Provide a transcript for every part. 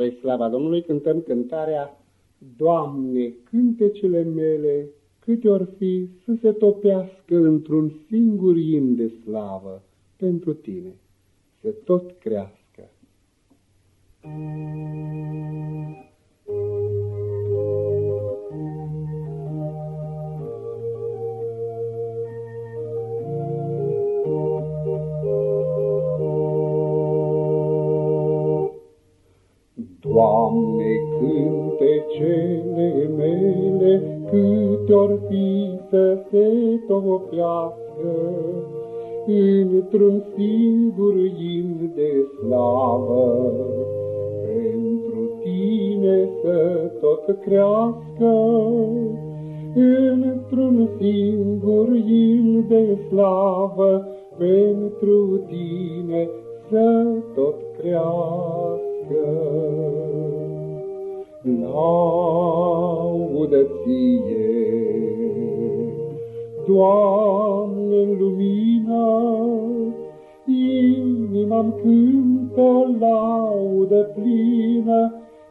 Spre slava Domnului cântăm cântarea Doamne, cântecele mele, câte ori fi să se topească într-un singur im de slavă pentru Tine, să tot crească. Doamne, cântecele mele, câte ori fi să se topească, într-un singur im de slavă, pentru Tine să tot crească, într-un singur im de slavă, pentru Tine să tot crească laudă ție, Doamne, în lumină, inima-mi cântă laudă plină,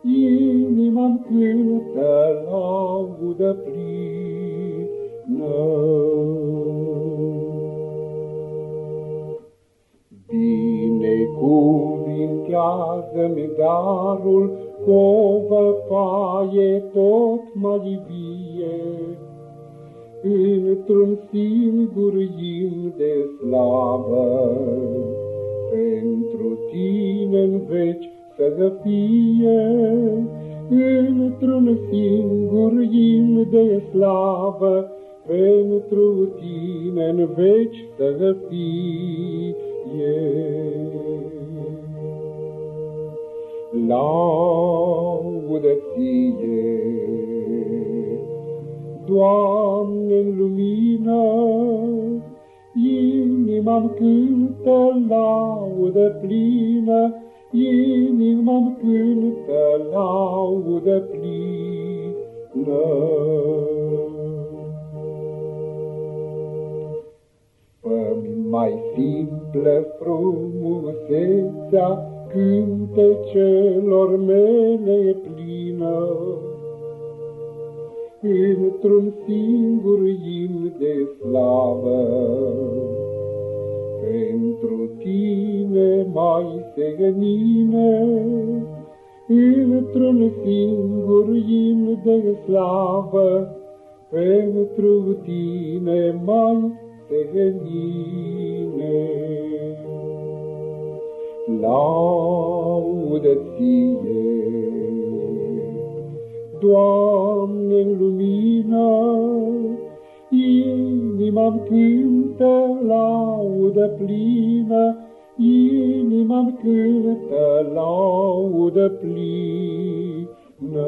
inima-mi cântă laudă plină. Binecuvintează-mi darul cu o văpaie tot mai vie, într-un singur im de slavă, pentru tine în veci să fie, într-un singur im de slavă, pentru tine în veci să fie. Laudă ție, Doamne, în lumină, inima-mi cântă laudă plină, inima-mi cântă laudă plină. Fă-mi mai simplă frumusețea, cântecelor mele plină, într-un singur im de slavă. Pentru tine mai senină, într-un singur im de slavă, pentru tine mai senină laudă ție. Doamne, în lumină, inima-mi cântă laudă plină, inima-mi cântă laudă plină.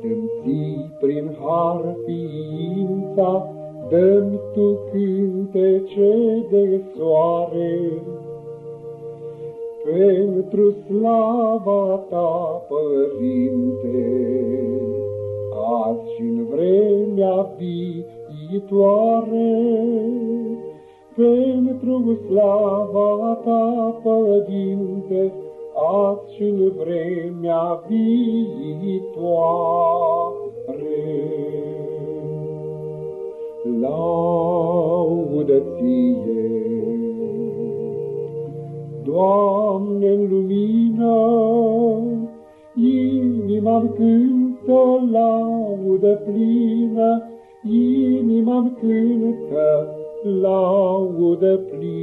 Cânt-mi prin har ființa, Dă-mi tu cântece de soare, Pentru slava ta, Părinte, Azi și-n vremea viitoare, Pentru slava ta, Părinte, Azi și-n vremea viitoare Doamne, în lumină, inima-mi cântă laudă plină, inima-mi cântă laudă plină.